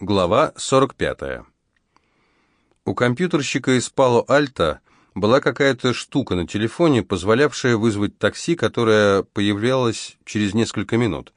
Глава 45. У компьютерщика из Пало-Альто была какая-то штука на телефоне, позволявшая вызвать такси, которое появлялось через несколько минут.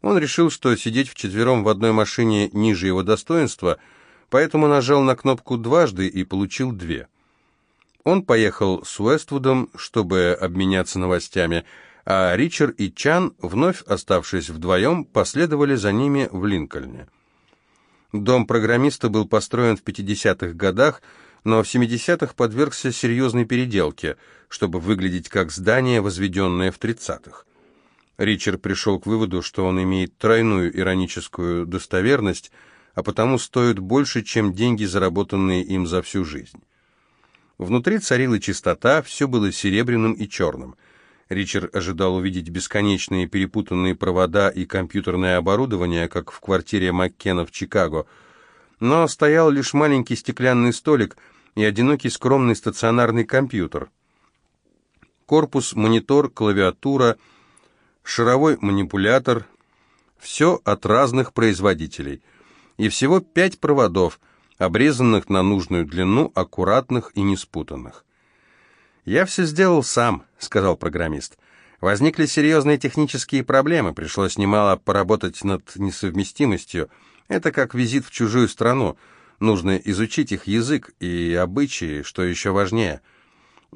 Он решил, что сидеть вчетвером в одной машине ниже его достоинства, поэтому нажал на кнопку дважды и получил две. Он поехал с Уэствудом, чтобы обменяться новостями, а Ричард и Чан, вновь оставшись вдвоем, последовали за ними в Линкольне. Дом программиста был построен в 50-х годах, но в 70-х подвергся серьезной переделке, чтобы выглядеть как здание, возведенное в 30-х. Ричард пришел к выводу, что он имеет тройную ироническую достоверность, а потому стоит больше, чем деньги, заработанные им за всю жизнь. Внутри царила чистота, все было серебряным и черным – Ричард ожидал увидеть бесконечные перепутанные провода и компьютерное оборудование, как в квартире Маккена в Чикаго. Но стоял лишь маленький стеклянный столик и одинокий скромный стационарный компьютер. Корпус, монитор, клавиатура, шаровой манипулятор — все от разных производителей. И всего пять проводов, обрезанных на нужную длину, аккуратных и неспутанных. «Я все сделал сам», — сказал программист. «Возникли серьезные технические проблемы, пришлось немало поработать над несовместимостью. Это как визит в чужую страну. Нужно изучить их язык и обычаи, что еще важнее.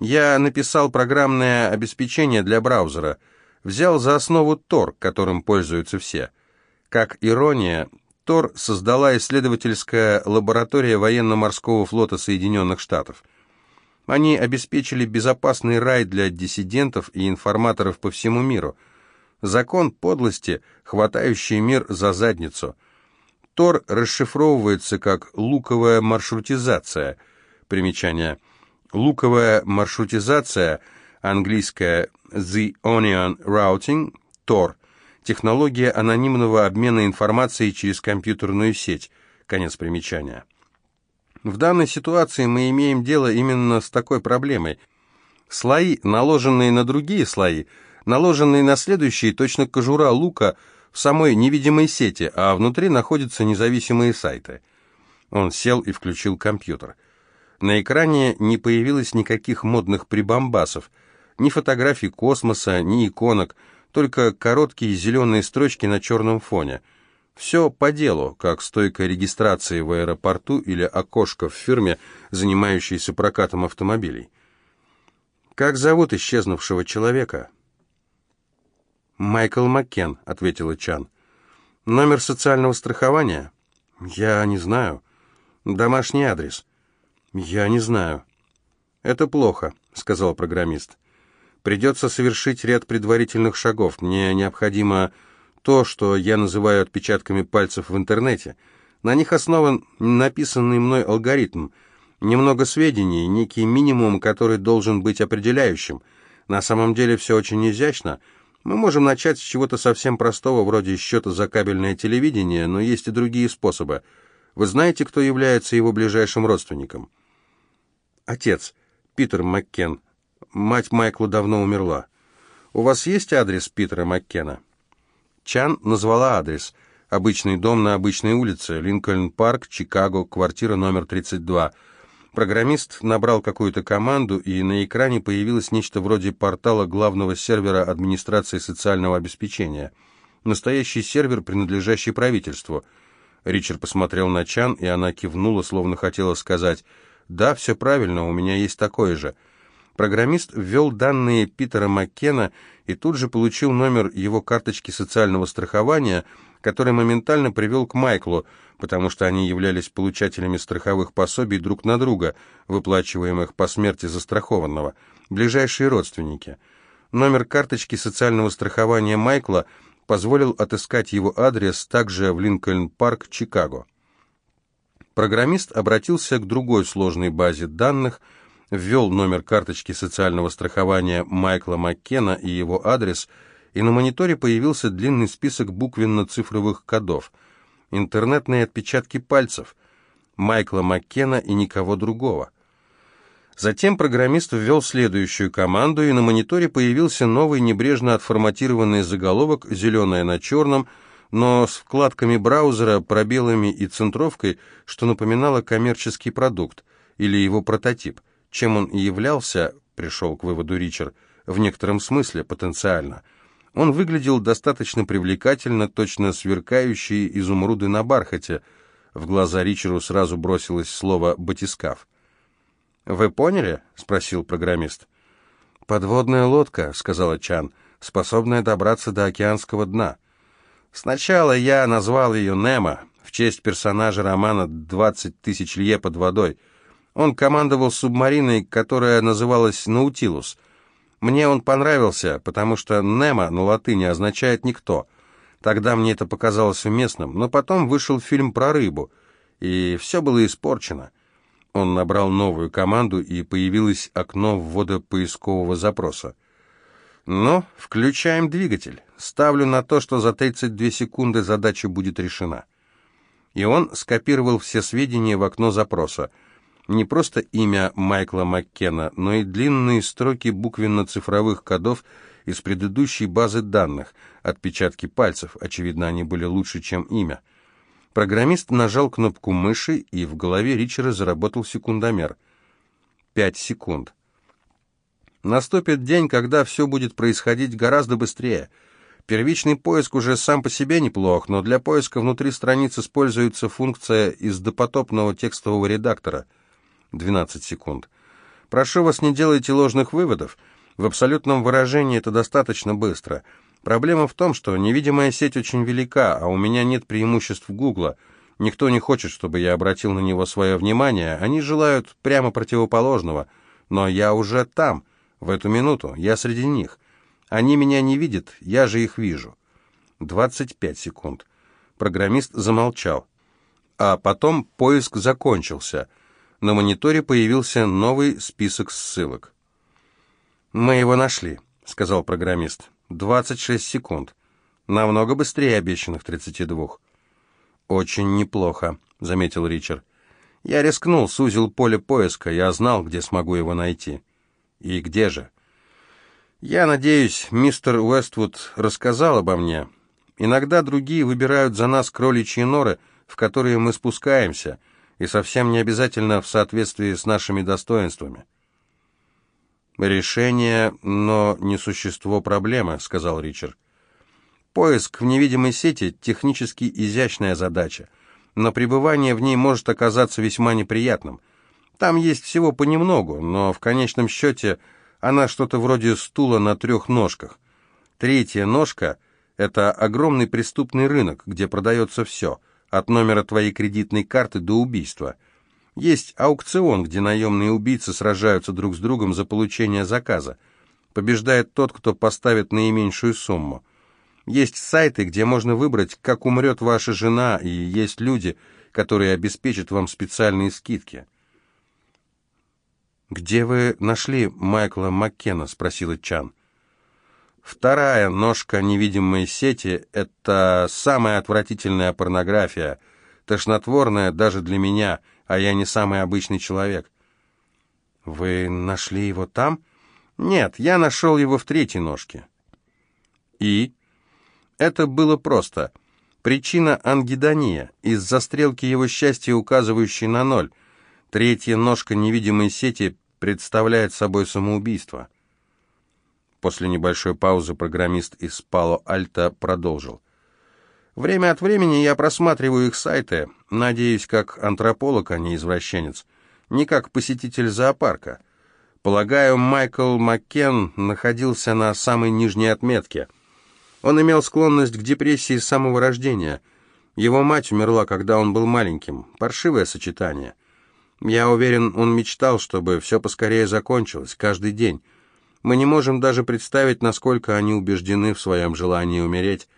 Я написал программное обеспечение для браузера, взял за основу Tor, которым пользуются все. Как ирония, Tor создала исследовательская лаборатория военно-морского флота Соединенных Штатов — они обеспечили безопасный рай для диссидентов и информаторов по всему миру. Закон подлости, хватающий мир за задницу. Тор расшифровывается как «луковая маршрутизация». Примечание. Луковая маршрутизация, английское «The Onion Routing», Тор, технология анонимного обмена информацией через компьютерную сеть. Конец примечания. В данной ситуации мы имеем дело именно с такой проблемой. Слои, наложенные на другие слои, наложенные на следующие, точно кожура лука в самой невидимой сети, а внутри находятся независимые сайты. Он сел и включил компьютер. На экране не появилось никаких модных прибамбасов, ни фотографий космоса, ни иконок, только короткие зеленые строчки на черном фоне – все по делу, как стойка регистрации в аэропорту или окошко в фирме, занимающейся прокатом автомобилей. «Как зовут исчезнувшего человека?» «Майкл Маккен», — ответила Чан. «Номер социального страхования?» «Я не знаю». «Домашний адрес?» «Я не знаю». «Это плохо», — сказал программист. «Придется совершить ряд предварительных шагов. Мне необходимо то, что я называю отпечатками пальцев в интернете. На них основан написанный мной алгоритм. Немного сведений, некий минимум, который должен быть определяющим. На самом деле все очень изящно. Мы можем начать с чего-то совсем простого, вроде счета за кабельное телевидение, но есть и другие способы. Вы знаете, кто является его ближайшим родственником? Отец, Питер Маккен. Мать Майкла давно умерла. У вас есть адрес Питера Маккена? Чан назвала адрес. Обычный дом на обычной улице, Линкольн-парк, Чикаго, квартира номер 32. Программист набрал какую-то команду, и на экране появилось нечто вроде портала главного сервера администрации социального обеспечения. Настоящий сервер, принадлежащий правительству. Ричард посмотрел на Чан, и она кивнула, словно хотела сказать «Да, все правильно, у меня есть такое же». Программист ввел данные Питера Маккена и тут же получил номер его карточки социального страхования, который моментально привел к Майклу, потому что они являлись получателями страховых пособий друг на друга, выплачиваемых по смерти застрахованного, ближайшие родственники. Номер карточки социального страхования Майкла позволил отыскать его адрес также в Линкольн-парк, Чикаго. Программист обратился к другой сложной базе данных – ввел номер карточки социального страхования Майкла Маккена и его адрес, и на мониторе появился длинный список буквенно-цифровых кодов. Интернетные отпечатки пальцев. Майкла Маккена и никого другого. Затем программист ввел следующую команду, и на мониторе появился новый небрежно отформатированный заголовок «Зеленое на черном», но с вкладками браузера, пробелами и центровкой, что напоминало коммерческий продукт или его прототип, чем он и являлся, пришел к выводу Ричард, в некотором смысле потенциально. Он выглядел достаточно привлекательно, точно сверкающие изумруды на бархате. В глаза Ричеру сразу бросилось слово «батискаф». «Вы поняли?» — спросил программист. «Подводная лодка», — сказала Чан, — «способная добраться до океанского дна». Сначала я назвал ее Немо в честь персонажа романа «Двадцать тысяч лье под водой». Он командовал субмариной, которая называлась «Наутилус». Мне он понравился, потому что «Немо» на латыни означает «никто». Тогда мне это показалось уместным, но потом вышел фильм про рыбу, и все было испорчено. Он набрал новую команду, и появилось окно ввода поискового запроса. «Ну, включаем двигатель. Ставлю на то, что за 32 секунды задача будет решена». И он скопировал все сведения в окно запроса. Не просто имя Майкла Маккена, но и длинные строки буквенно-цифровых кодов из предыдущей базы данных, отпечатки пальцев, очевидно, они были лучше, чем имя. Программист нажал кнопку мыши, и в голове Ричера заработал секундомер. Пять секунд. Наступит день, когда все будет происходить гораздо быстрее. Первичный поиск уже сам по себе неплох, но для поиска внутри страниц используется функция из допотопного текстового редактора. 12 секунд. Прошу вас, не делайте ложных выводов. В абсолютном выражении это достаточно быстро – Проблема в том, что невидимая сеть очень велика, а у меня нет преимуществ Гугла. Никто не хочет, чтобы я обратил на него свое внимание. Они желают прямо противоположного. Но я уже там, в эту минуту, я среди них. Они меня не видят, я же их вижу. 25 секунд. Программист замолчал. А потом поиск закончился. На мониторе появился новый список ссылок. «Мы его нашли», — сказал программист. 26 секунд. Намного быстрее обещанных 32. Очень неплохо, заметил Ричард. Я рискнул, сузил поле поиска, я знал, где смогу его найти. И где же? Я надеюсь, мистер Уэствуд рассказал обо мне. Иногда другие выбирают за нас кроличьи норы, в которые мы спускаемся, и совсем не обязательно в соответствии с нашими достоинствами. «Решение, но не существо проблемы», — сказал Ричард. «Поиск в невидимой сети — технически изящная задача, но пребывание в ней может оказаться весьма неприятным. Там есть всего понемногу, но в конечном счете она что-то вроде стула на трех ножках. Третья ножка — это огромный преступный рынок, где продается все, от номера твоей кредитной карты до убийства». Есть аукцион, где наемные убийцы сражаются друг с другом за получение заказа. Побеждает тот, кто поставит наименьшую сумму. Есть сайты, где можно выбрать, как умрет ваша жена, и есть люди, которые обеспечат вам специальные скидки. «Где вы нашли Майкла Маккена?» — спросила Чан. «Вторая ножка невидимой сети — это самая отвратительная порнография, тошнотворная даже для меня — а я не самый обычный человек. Вы нашли его там? Нет, я нашел его в третьей ножке. И? Это было просто. Причина ангидония, из-за стрелки его счастья, указывающей на ноль. Третья ножка невидимой сети представляет собой самоубийство. После небольшой паузы программист из Пало-Альто продолжил. Время от времени я просматриваю их сайты, надеюсь, как антрополог, а не извращенец, не как посетитель зоопарка. Полагаю, Майкл Маккен находился на самой нижней отметке. Он имел склонность к депрессии с самого рождения. Его мать умерла, когда он был маленьким. Паршивое сочетание. Я уверен, он мечтал, чтобы все поскорее закончилось, каждый день. Мы не можем даже представить, насколько они убеждены в своем желании умереть.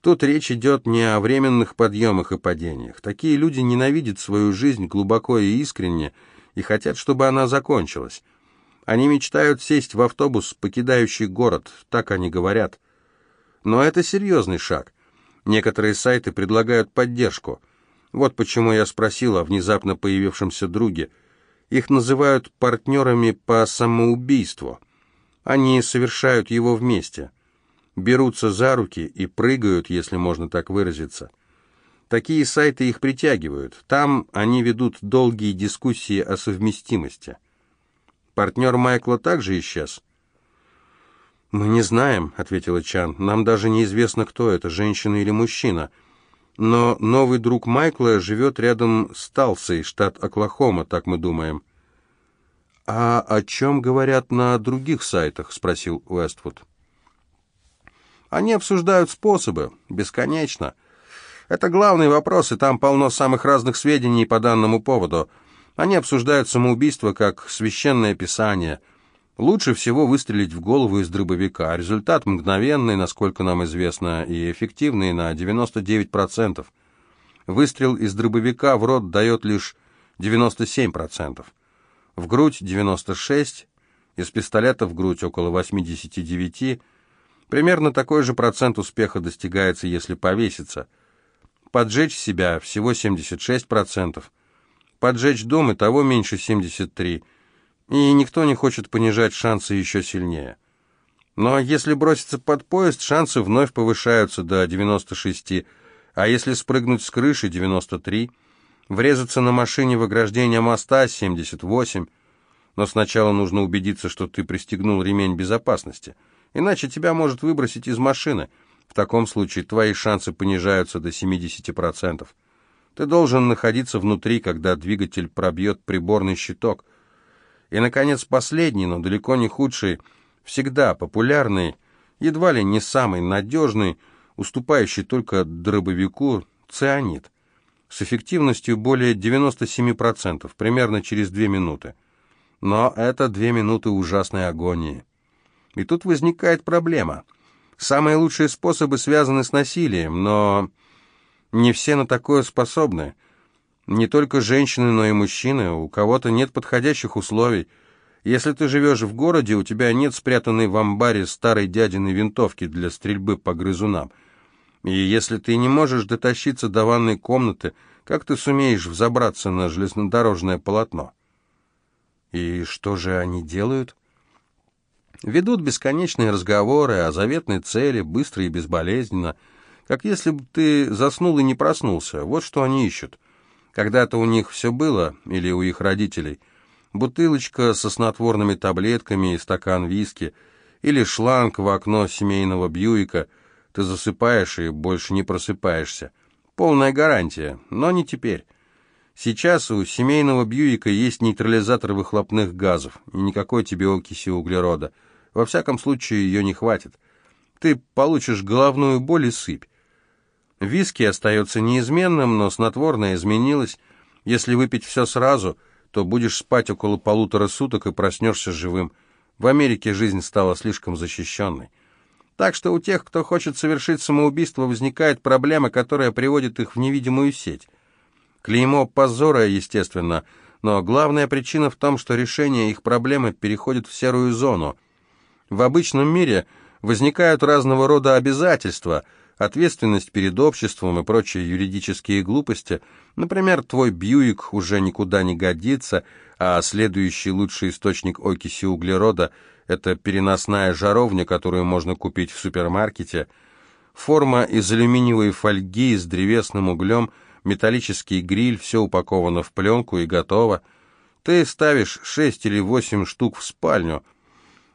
Тут речь идет не о временных подъемах и падениях. Такие люди ненавидят свою жизнь глубоко и искренне и хотят, чтобы она закончилась. Они мечтают сесть в автобус, покидающий город, так они говорят. Но это серьезный шаг. Некоторые сайты предлагают поддержку. Вот почему я спросил о внезапно появившемся друге. Их называют партнерами по самоубийству. Они совершают его вместе. берутся за руки и прыгают, если можно так выразиться. Такие сайты их притягивают. Там они ведут долгие дискуссии о совместимости. Партнер Майкла также исчез. «Мы не знаем», — ответила Чан. «Нам даже неизвестно, кто это, женщина или мужчина. Но новый друг Майкла живет рядом с Талсой, штат Оклахома, так мы думаем». «А о чем говорят на других сайтах?» — спросил Уэствуд. «Они обсуждают способы, бесконечно. Это главный вопрос, и там полно самых разных сведений по данному поводу. Они обсуждают самоубийство как священное писание. Лучше всего выстрелить в голову из дробовика. Результат мгновенный, насколько нам известно, и эффективный на 99%. Выстрел из дробовика в рот дает лишь 97% в грудь 96, из пистолета в грудь около 89. Примерно такой же процент успеха достигается, если повеситься. Поджечь себя всего 76%. Поджечь дом и того меньше 73%. И никто не хочет понижать шансы еще сильнее. Но если броситься под поезд, шансы вновь повышаются до 96, а если спрыгнуть с крыши 93, Врезаться на машине в ограждение моста 78. Но сначала нужно убедиться, что ты пристегнул ремень безопасности. Иначе тебя может выбросить из машины. В таком случае твои шансы понижаются до 70%. Ты должен находиться внутри, когда двигатель пробьет приборный щиток. И, наконец, последний, но далеко не худший, всегда популярный, едва ли не самый надежный, уступающий только дробовику, цианид с эффективностью более 97%, примерно через 2 минуты. Но это 2 минуты ужасной агонии. И тут возникает проблема. Самые лучшие способы связаны с насилием, но не все на такое способны. Не только женщины, но и мужчины. У кого-то нет подходящих условий. Если ты живешь в городе, у тебя нет спрятанной в амбаре старой дядиной винтовки для стрельбы по грызунам – и если ты не можешь дотащиться до ванной комнаты, как ты сумеешь взобраться на железнодорожное полотно? И что же они делают? Ведут бесконечные разговоры о заветной цели, быстро и безболезненно, как если бы ты заснул и не проснулся. Вот что они ищут. Когда-то у них все было, или у их родителей, бутылочка со снотворными таблетками и стакан виски, или шланг в окно семейного Бьюика — ты засыпаешь и больше не просыпаешься. Полная гарантия, но не теперь. Сейчас у семейного Бьюика есть нейтрализатор выхлопных газов, и никакой тебе окиси углерода. Во всяком случае, ее не хватит. Ты получишь головную боль и сыпь. Виски остается неизменным, но снотворное изменилось. Если выпить все сразу, то будешь спать около полутора суток и проснешься живым. В Америке жизнь стала слишком защищенной. Так что у тех, кто хочет совершить самоубийство, возникает проблема, которая приводит их в невидимую сеть. Клеймо позора, естественно, но главная причина в том, что решение их проблемы переходит в серую зону. В обычном мире возникают разного рода обязательства, ответственность перед обществом и прочие юридические глупости. Например, твой Бьюик уже никуда не годится, а следующий лучший источник окиси углерода – это переносная жаровня, которую можно купить в супермаркете. Форма из алюминиевой фольги с древесным углем, металлический гриль, все упаковано в пленку и готово. Ты ставишь шесть или восемь штук в спальню.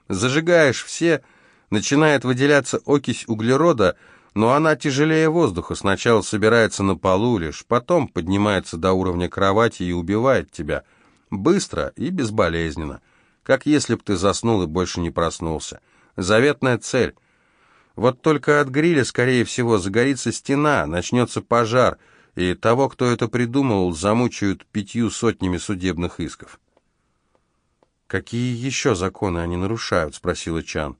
Зажигаешь все, начинает выделяться окись углерода, но она тяжелее воздуха, сначала собирается на полу лишь, потом поднимается до уровня кровати и убивает тебя. Быстро и безболезненно как если б ты заснул и больше не проснулся. Заветная цель. Вот только от гриля, скорее всего, загорится стена, начнется пожар, и того, кто это придумал, замучают пятью сотнями судебных исков. «Какие еще законы они нарушают?» — спросила Чан.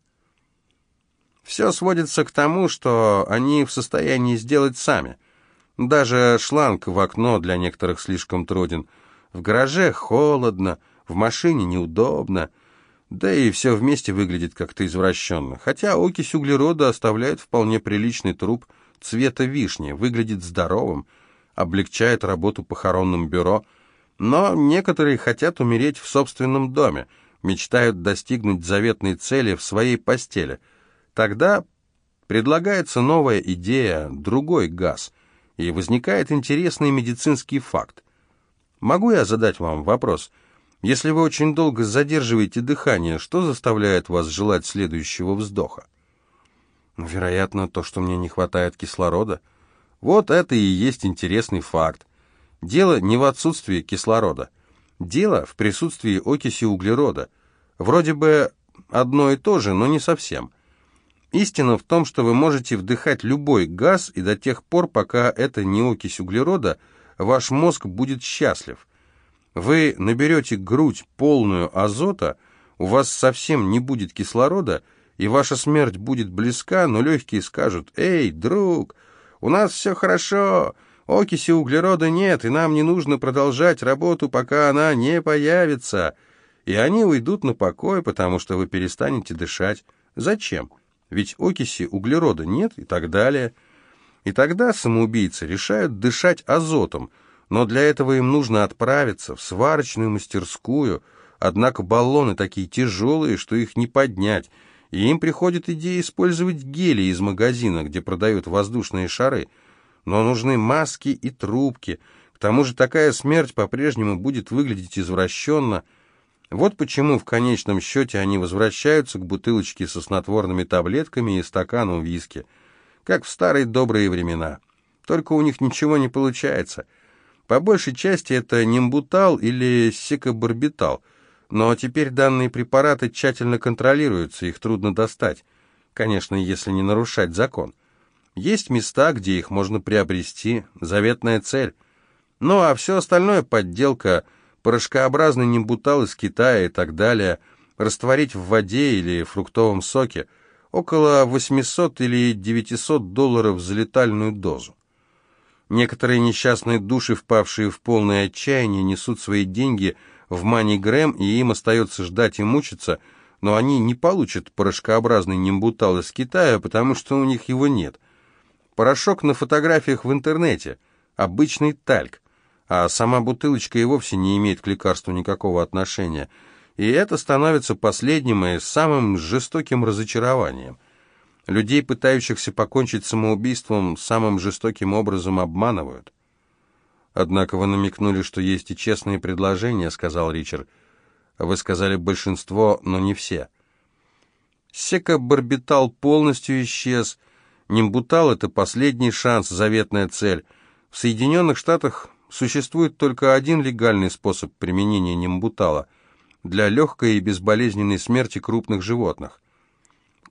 «Все сводится к тому, что они в состоянии сделать сами. Даже шланг в окно для некоторых слишком труден. В гараже холодно, в машине неудобно, да и все вместе выглядит как-то извращенно. Хотя окись углерода оставляет вполне приличный труп цвета вишни, выглядит здоровым, облегчает работу похоронным бюро, но некоторые хотят умереть в собственном доме, мечтают достигнуть заветной цели в своей постели. Тогда Предлагается новая идея, другой газ, и возникает интересный медицинский факт. Могу я задать вам вопрос? Если вы очень долго задерживаете дыхание, что заставляет вас желать следующего вздоха? Ну, вероятно, то, что мне не хватает кислорода. Вот это и есть интересный факт. Дело не в отсутствии кислорода. Дело в присутствии окиси углерода. Вроде бы одно и то же, но не совсем. Истина в том, что вы можете вдыхать любой газ, и до тех пор, пока это не окись углерода, ваш мозг будет счастлив. Вы наберете грудь полную азота, у вас совсем не будет кислорода, и ваша смерть будет близка, но легкие скажут «Эй, друг, у нас все хорошо, окиси углерода нет, и нам не нужно продолжать работу, пока она не появится». И они уйдут на покой, потому что вы перестанете дышать. Зачем? Ведь окиси углерода нет и так далее. И тогда самоубийцы решают дышать азотом, но для этого им нужно отправиться в сварочную мастерскую, однако баллоны такие тяжелые, что их не поднять, и им приходит идея использовать гели из магазина, где продают воздушные шары. Но нужны маски и трубки, к тому же такая смерть по-прежнему будет выглядеть извращенно – вот почему в конечном счете они возвращаются к бутылочке со снотворными таблетками и стакану виски, как в старые добрые времена. Только у них ничего не получается. По большей части это нимбутал или секобарбитал, но теперь данные препараты тщательно контролируются, их трудно достать. Конечно, если не нарушать закон. Есть места, где их можно приобрести, заветная цель. Ну а все остальное подделка – порошкообразный нимбутал из Китая и так далее, растворить в воде или фруктовом соке, около 800 или 900 долларов за летальную дозу. Некоторые несчастные души, впавшие в полное отчаяние, несут свои деньги в Мани-Грэм, и им остается ждать и мучиться, но они не получат порошкообразный нимбутал из Китая, потому что у них его нет. Порошок на фотографиях в интернете, обычный тальк а сама бутылочка и вовсе не имеет к лекарству никакого отношения. И это становится последним и самым жестоким разочарованием. Людей, пытающихся покончить самоубийством, самым жестоким образом обманывают. «Однако вы намекнули, что есть и честные предложения», — сказал Ричард. «Вы сказали большинство, но не все». Секобарбитал полностью исчез. Нимбутал — это последний шанс, заветная цель. В Соединенных Штатах Существует только один легальный способ применения нимбутала для легкой и безболезненной смерти крупных животных.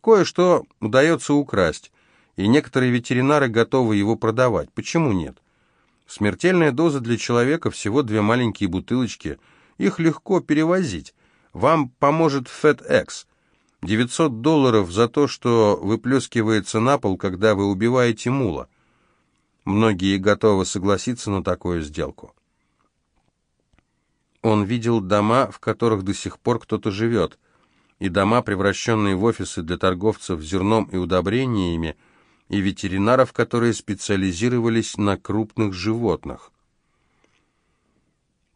Кое-что удается украсть, и некоторые ветеринары готовы его продавать. Почему нет? Смертельная доза для человека всего две маленькие бутылочки. Их легко перевозить. Вам поможет FedEx. 900 долларов за то, что выплескивается на пол, когда вы убиваете мула. Многие готовы согласиться на такую сделку. Он видел дома, в которых до сих пор кто-то живет, и дома, превращенные в офисы для торговцев зерном и удобрениями, и ветеринаров, которые специализировались на крупных животных.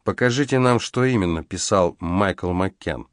«Покажите нам, что именно», — писал Майкл Маккен.